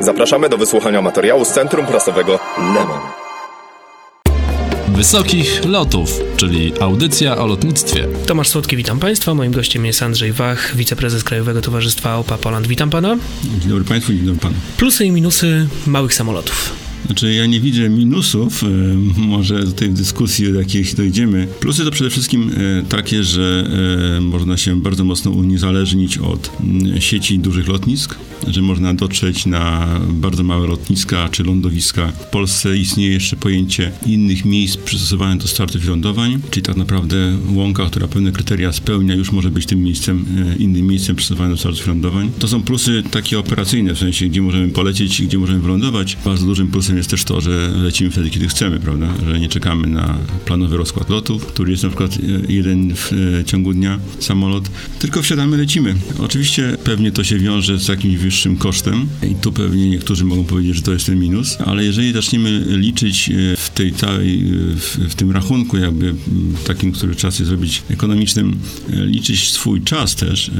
Zapraszamy do wysłuchania materiału z Centrum Prasowego Lemon. Wysokich Lotów, czyli audycja o lotnictwie. Tomasz Słodki, witam Państwa. Moim gościem jest Andrzej Wach, wiceprezes Krajowego Towarzystwa OPA Poland. Witam Pana. Dzień dobry Państwu, dzień dobry Panu. Plusy i minusy małych samolotów. Znaczy ja nie widzę minusów, e, może do tej dyskusji do jakiejś dojdziemy. Plusy to przede wszystkim e, takie, że e, można się bardzo mocno uniezależnić od mm, sieci dużych lotnisk, że można dotrzeć na bardzo małe lotniska czy lądowiska. W Polsce istnieje jeszcze pojęcie innych miejsc przystosowanych do startów i lądowań, czyli tak naprawdę łąka, która pewne kryteria spełnia, już może być tym miejscem, innym miejscem przystosowanym do startów i lądowań. To są plusy takie operacyjne, w sensie gdzie możemy polecieć gdzie możemy wylądować. Bardzo dużym plusem jest też to, że lecimy wtedy, kiedy chcemy, prawda? Że nie czekamy na planowy rozkład lotów, który jest na przykład e, jeden w e, ciągu dnia samolot, tylko wsiadamy, lecimy. Oczywiście pewnie to się wiąże z jakimś wyższym kosztem i tu pewnie niektórzy mogą powiedzieć, że to jest ten minus, ale jeżeli zaczniemy liczyć e, w tej całej, w, w tym rachunku jakby takim, który czas jest zrobić ekonomicznym, liczyć swój czas też,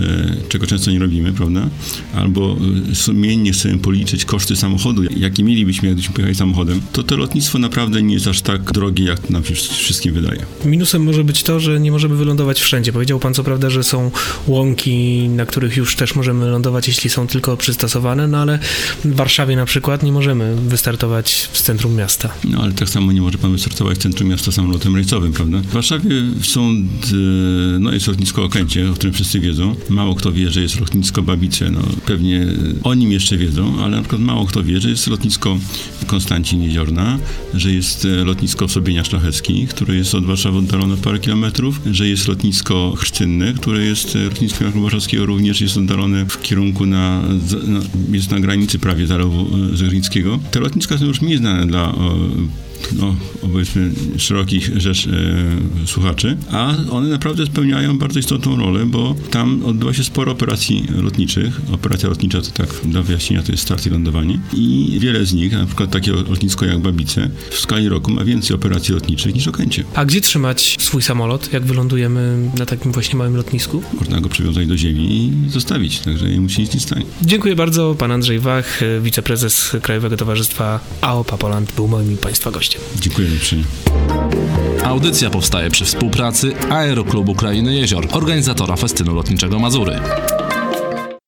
czego często nie robimy, prawda? Albo sumiennie chcemy policzyć koszty samochodu, jakie mielibyśmy, jakbyśmy samochodem, to to lotnictwo naprawdę nie jest aż tak drogie, jak nam się wszystkim wydaje. Minusem może być to, że nie możemy wylądować wszędzie. Powiedział pan co prawda, że są łąki, na których już też możemy lądować, jeśli są tylko przystosowane, no ale w Warszawie na przykład nie możemy wystartować z centrum miasta. No ale tak samo nie może pan wystartować w centrum miasta samolotem rejsowym, prawda? W Warszawie są, no jest lotnisko Okęcie, o którym wszyscy wiedzą. Mało kto wie, że jest lotnisko Babice, no pewnie o nim jeszcze wiedzą, ale na przykład mało kto wie, że jest lotnisko Konstancin Jeziorna, że jest e, lotnisko Sobienia Szlacheckich, które jest od Warszawy oddalone parę kilometrów, że jest lotnisko Chrzcynne, które jest e, lotniskiem Warszawskiego, również jest oddalone w kierunku na, na, jest na granicy prawie Zalewu e, Zegrnickiego. Te lotniska są już mniej znane dla no, powiedzmy, szerokich rzecz e, słuchaczy, a one naprawdę spełniają bardzo istotną rolę, bo tam odbywa się sporo operacji lotniczych. Operacja lotnicza to tak dla wyjaśnienia to jest start i lądowanie i wiele z nich, na przykład takie lotnisko jak Babice, w skali roku ma więcej operacji lotniczych niż Okęcie. A gdzie trzymać swój samolot, jak wylądujemy na takim właśnie małym lotnisku? Można go przywiązać do ziemi i zostawić, także nie musi nic nie stanie. Dziękuję bardzo. Pan Andrzej Wach, wiceprezes Krajowego Towarzystwa AOPA Poland był moim i Państwa gościem. Dziękuję uprzejmie. Audycja powstaje przy współpracy Aeroklubu Krainy Jezior, organizatora festynu lotniczego Mazury.